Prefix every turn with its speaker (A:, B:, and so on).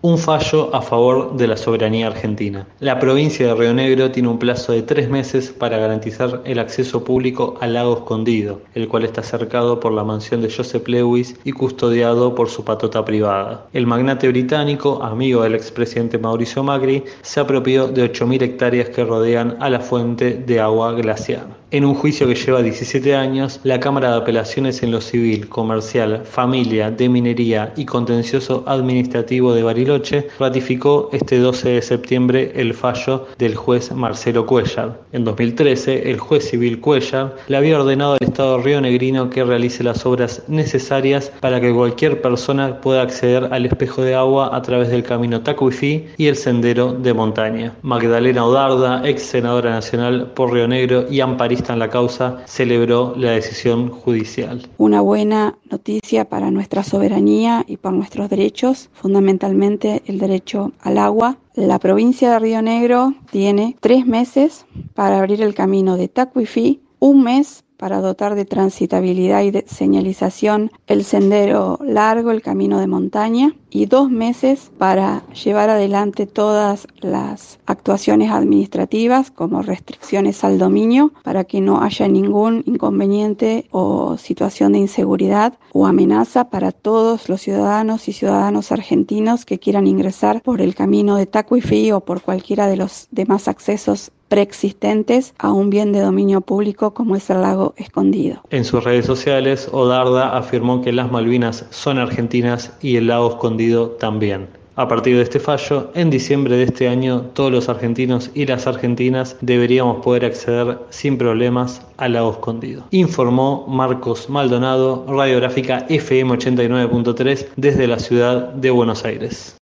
A: Un fallo a favor de la soberanía argentina. La provincia de Río Negro tiene un plazo de tres meses para garantizar el acceso público al lago escondido, el cual está cercado por la mansión de Joseph Lewis y custodiado por su patota privada. El magnate británico, amigo del expresidente Mauricio Macri, se apropió de 8.000 hectáreas que rodean a la fuente de agua glaciar. En un juicio que lleva 17 años, la Cámara de Apelaciones en lo civil, comercial, familia, de minería y contencioso administrativo de Bariloche ratificó este 12 de septiembre el fallo del juez Marcelo Cuellar. En 2013, el juez civil Cuellar le había ordenado al Estado rionegrino que realice las obras necesarias para que cualquier persona pueda acceder al espejo de agua a través del camino Tacuifí y el sendero de montaña. Magdalena Odarda, ex senadora nacional por Río Negro y amparista en la causa, celebró la decisión judicial.
B: Una buena noticia para nuestra soberanía y para nuestros derechos, fundamentalmente el derecho al agua. La provincia de Río Negro tiene tres meses para abrir el camino de Tacuifí, un mes para dotar de transitabilidad y señalización el sendero largo, el camino de montaña, y dos meses para llevar adelante todas las actuaciones administrativas como restricciones al dominio para que no haya ningún inconveniente o situación de inseguridad o amenaza para todos los ciudadanos y ciudadanos argentinos que quieran ingresar por el camino de Tacuifí o por cualquiera de los demás accesos preexistentes a un bien de dominio público como es el lago escondido.
A: En sus redes sociales, Odarda afirmó que las Malvinas son argentinas y el lago escondido también. A partir de este fallo, en diciembre de este año, todos los argentinos y las argentinas deberíamos poder acceder sin problemas al lago escondido. Informó Marcos Maldonado, radiográfica FM 89.3 desde la ciudad de Buenos Aires.